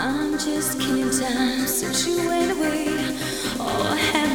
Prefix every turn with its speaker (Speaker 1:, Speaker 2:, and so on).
Speaker 1: I'm just killing time since you went away. All I have